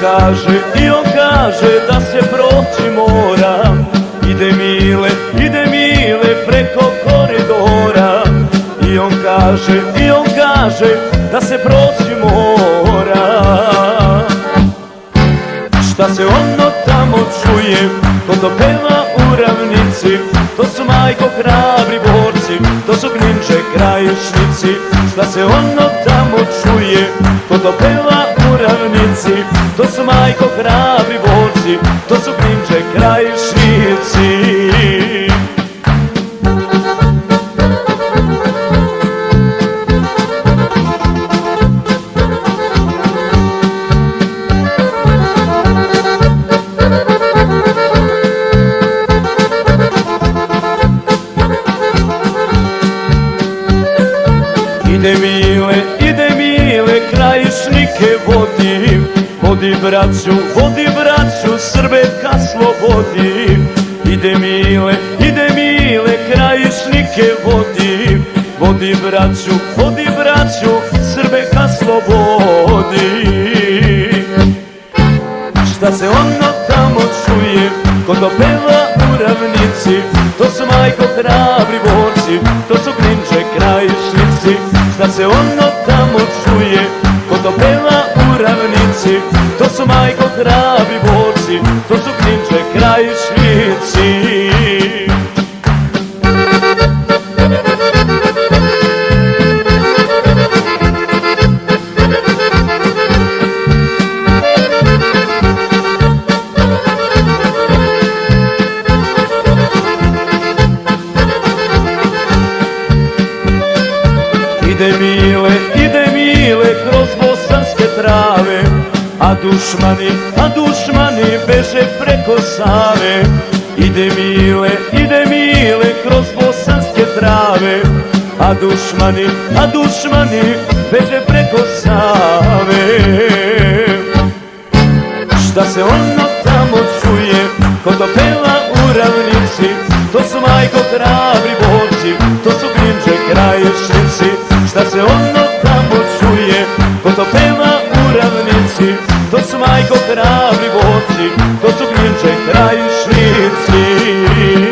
kaže, i on kaže da se proći mora. Ide Mile, ide Mile preko koridora. I on kaže, i on kaže da se proći mora. Šta se ono tamo čuje, ko to peva u ravnici To su majko hrabri borci, to su kninče krajišnici. Šta se ono tamo čuje, ko to peva u ravnici To su majko hrabri borci, to su kninče krajišnici krajišnike vodi Vodi braću, vodi braću, Srbe ka slobodi Ide mile, ide mile, krajišnike vodi Vodi braću, vodi braću, Srbe ka slobodi Šta se ono tamo čuje, ko to peva u ravnici To su majko hrabri borci, to su klinče krajišnici. Šta se ono tamo hrabri borci, to su klinče krajišnici Ide mile, ide mile kroz bosanske trave A dušmani, a dušmani beže preko Save Ide mile, ide mile kroz bosanske trave. A dušmani, a dušmani beže preko Save Šta se ono tamo čuje, ko to peva u ravnici To su majko hrabri će kraj švici.